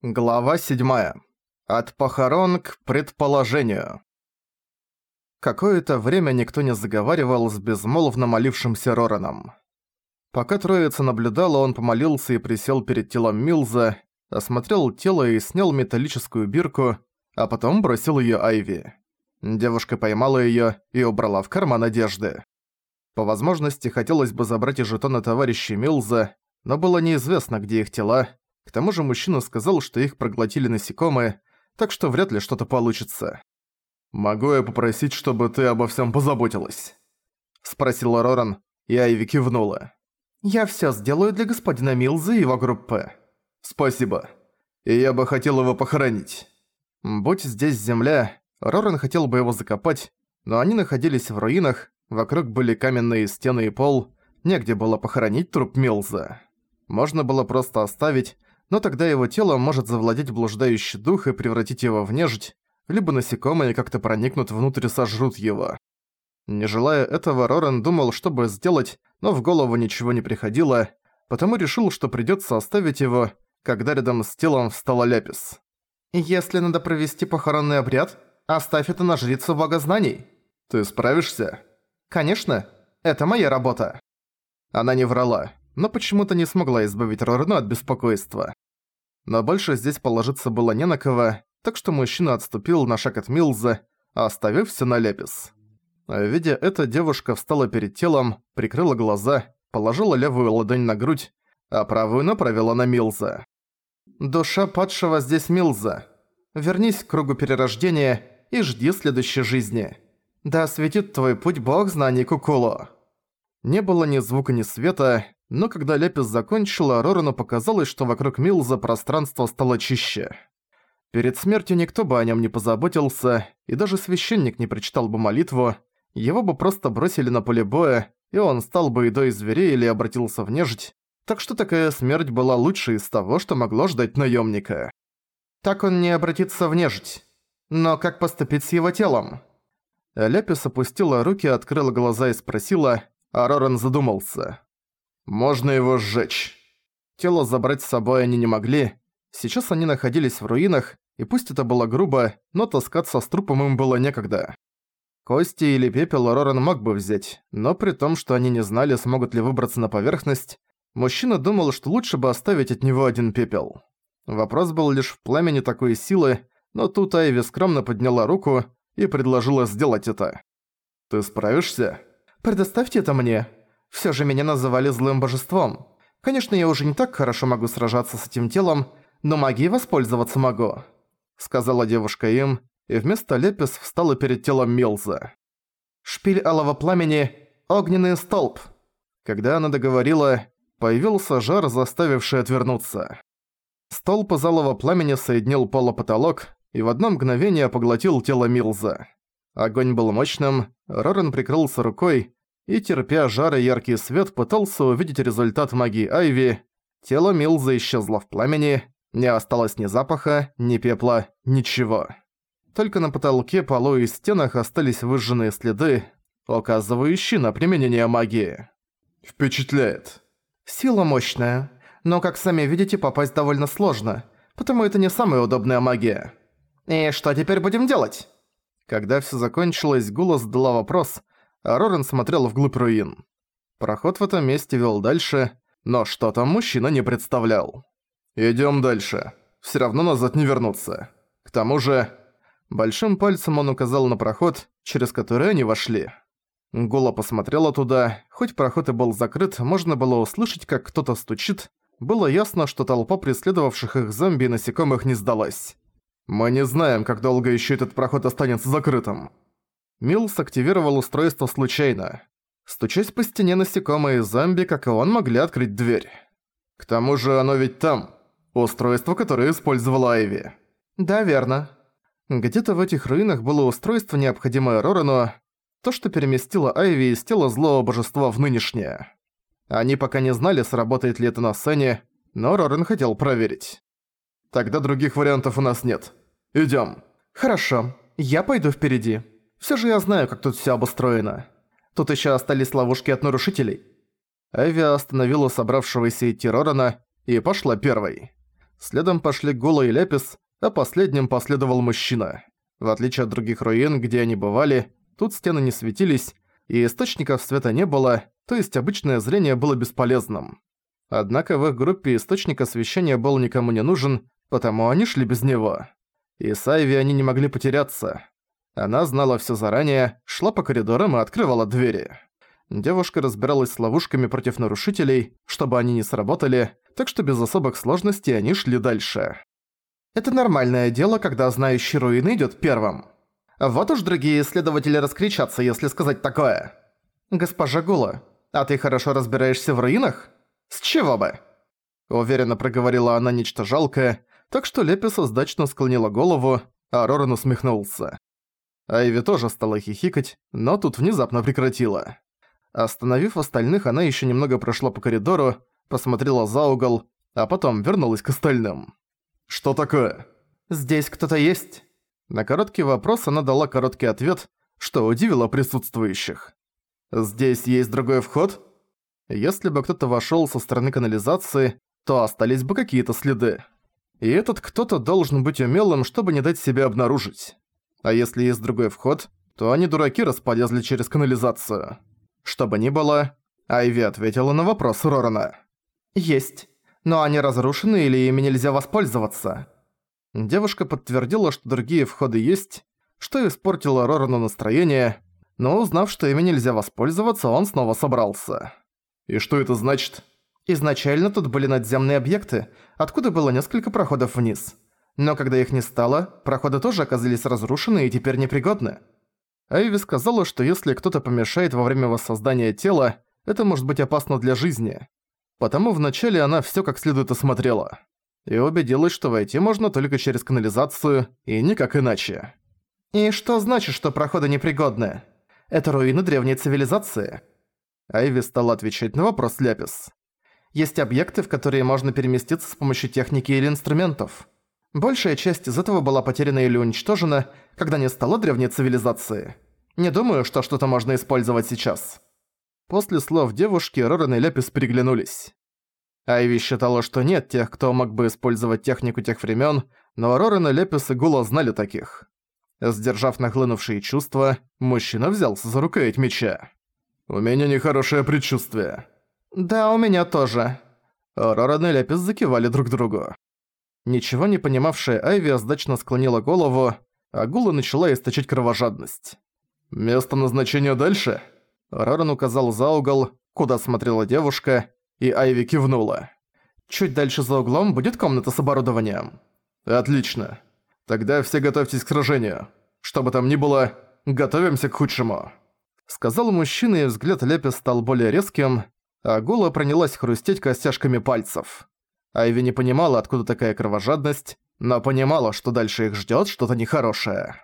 Глава 7. От похорон к предположению. Какое-то время никто не заговаривал с безмолвно молившимся Рораном. Пока троица наблюдала, он помолился и присел перед телом Милза, осмотрел тело и снял металлическую бирку, а потом бросил её Айви. Девушка поймала её и убрала в карман одежды. По возможности хотелось бы забрать и жетоны товарища Милза, но было неизвестно, где их тела, к тому же мужчина сказал, что их проглотили насекомые, так что вряд ли что-то получится. «Могу я попросить, чтобы ты обо всем позаботилась?» Спросила Роран, и Айви кивнула. «Я все сделаю для господина Милза и его группы». «Спасибо. И я бы хотел его похоронить». Будь здесь земля, Роран хотел бы его закопать, но они находились в руинах, вокруг были каменные стены и пол, негде было похоронить труп Милза. Можно было просто оставить, но тогда его тело может завладеть блуждающий дух и превратить его в нежить, либо насекомые как-то проникнут внутрь и сожрут его. Не желая этого, Рорен думал, что бы сделать, но в голову ничего не приходило, потому решил, что придётся оставить его, когда рядом с телом встала Ляпис. «Если надо провести похоронный обряд, оставь это на жрицу богознаний». «Ты справишься?» «Конечно, это моя работа». Она не врала но почему-то не смогла избавить Рорану от беспокойства. Но больше здесь положиться было не на кого, так что мужчина отступил на шаг от Милза, оставив всё на Лепис. Видя это, девушка встала перед телом, прикрыла глаза, положила левую ладонь на грудь, а правую направила на Милза. «Душа падшего здесь Милза. Вернись к кругу перерождения и жди следующей жизни. Да осветит твой путь бог знаний Кукуло». Не было ни звука, ни света, но когда Лепис закончила, Рорану показалось, что вокруг Милза пространство стало чище. Перед смертью никто бы о нем не позаботился, и даже священник не прочитал бы молитву, его бы просто бросили на поле боя, и он стал бы едой зверей или обратился в нежить, так что такая смерть была лучшей из того, что могло ждать наемника. Так он не обратится в нежить. Но как поступить с его телом? Лепис опустила руки, открыла глаза и спросила, а Роран задумался. Можно его сжечь. Тело забрать с собой они не могли. Сейчас они находились в руинах, и пусть это было грубо, но таскаться с трупом им было некогда. Кости или пепел Роран мог бы взять, но при том, что они не знали, смогут ли выбраться на поверхность, мужчина думал, что лучше бы оставить от него один пепел. Вопрос был лишь в пламени такой силы, но тут Айви скромно подняла руку и предложила сделать это. «Ты справишься?» «Предоставьте это мне», все же меня называли злым божеством. Конечно, я уже не так хорошо могу сражаться с этим телом, но магией воспользоваться могу», — сказала девушка им, и вместо Лепис встала перед телом Милза. «Шпиль алого пламени — огненный столб». Когда она договорила, появился жар, заставивший отвернуться. Столб из алого пламени соединил полу-потолок и в одно мгновение поглотил тело Милза. Огонь был мощным, Рорен прикрылся рукой, и, терпя жар и яркий свет, пытался увидеть результат магии Айви. Тело Милза исчезло в пламени, не осталось ни запаха, ни пепла, ничего. Только на потолке, полу и стенах остались выжженные следы, указывающие на применение магии. Впечатляет. Сила мощная, но, как сами видите, попасть довольно сложно, потому это не самая удобная магия. И что теперь будем делать? Когда все закончилось, Гула задала вопрос, а Рорен смотрел вглубь руин. Проход в этом месте вел дальше, но что там мужчина не представлял. «Идём дальше. Всё равно назад не вернуться. К тому же...» Большим пальцем он указал на проход, через который они вошли. Гула посмотрела туда, хоть проход и был закрыт, можно было услышать, как кто-то стучит. Было ясно, что толпа преследовавших их зомби и насекомых не сдалась. «Мы не знаем, как долго ещё этот проход останется закрытым», Милс активировал устройство случайно. Стучась по стене насекомые зомби, как и он, могли открыть дверь. К тому же оно ведь там. Устройство, которое использовала Айви. Да, верно. Где-то в этих руинах было устройство, необходимое Рорану, то, что переместило Айви из тела злого божества в нынешнее. Они пока не знали, сработает ли это на сцене, но Роран хотел проверить. Тогда других вариантов у нас нет. Идём. Хорошо, я пойду впереди. Все же я знаю, как тут все обустроено. Тут еще остались ловушки от нарушителей». Эви остановила собравшегося идти Рорана и пошла первой. Следом пошли Гула и Лепис, а последним последовал мужчина. В отличие от других руин, где они бывали, тут стены не светились, и источников света не было, то есть обычное зрение было бесполезным. Однако в их группе источник освещения был никому не нужен, потому они шли без него. И с Айви они не могли потеряться. Она знала всё заранее, шла по коридорам и открывала двери. Девушка разбиралась с ловушками против нарушителей, чтобы они не сработали, так что без особых сложностей они шли дальше. Это нормальное дело, когда знающий руины идёт первым. Вот уж другие исследователи раскричатся, если сказать такое. Госпожа Гула, а ты хорошо разбираешься в руинах? С чего бы? Уверенно проговорила она нечто жалкое, так что Лепис сдачно склонила голову, а Роран усмехнулся. Айви тоже стала хихикать, но тут внезапно прекратила. Остановив остальных, она ещё немного прошла по коридору, посмотрела за угол, а потом вернулась к остальным. «Что такое?» «Здесь кто-то есть?» На короткий вопрос она дала короткий ответ, что удивило присутствующих. «Здесь есть другой вход?» Если бы кто-то вошёл со стороны канализации, то остались бы какие-то следы. И этот кто-то должен быть умелым, чтобы не дать себя обнаружить. А если есть другой вход, то они дураки располезли через канализацию. Что бы ни было, Айви ответила на вопрос Рорана. «Есть. Но они разрушены или ими нельзя воспользоваться?» Девушка подтвердила, что другие входы есть, что испортило Рорану настроение, но узнав, что ими нельзя воспользоваться, он снова собрался. «И что это значит?» Изначально тут были надземные объекты, откуда было несколько проходов вниз. Но когда их не стало, проходы тоже оказались разрушены и теперь непригодны. Айви сказала, что если кто-то помешает во время воссоздания тела, это может быть опасно для жизни. Потому вначале она всё как следует осмотрела. И убедилась, что войти можно только через канализацию, и никак иначе. «И что значит, что проходы непригодны? Это руины древней цивилизации?» Айви стала отвечать на вопрос Ляпис. «Есть объекты, в которые можно переместиться с помощью техники или инструментов. Большая часть из этого была потеряна или уничтожена, когда не стало древней цивилизации. Не думаю, что что-то можно использовать сейчас». После слов девушки Роран и Лепис переглянулись. Айви считала, что нет тех, кто мог бы использовать технику тех времен, но Роран и Лепис и Гула знали таких. Сдержав нахлынувшие чувства, мужчина взялся за рукоять меча. «У меня нехорошее предчувствие». «Да, у меня тоже». Роран и Лепис закивали друг другу. Ничего не понимавшая Айви сдачно склонила голову, а Гула начала источать кровожадность. «Место назначения дальше?» Роран указал за угол, куда смотрела девушка, и Айви кивнула. «Чуть дальше за углом будет комната с оборудованием». «Отлично. Тогда все готовьтесь к сражению. Что бы там ни было, готовимся к худшему». Сказал мужчина, и взгляд Лепи стал более резким, а Гула принялась хрустеть костяшками пальцев. Айви не понимала, откуда такая кровожадность, но понимала, что дальше их ждёт что-то нехорошее.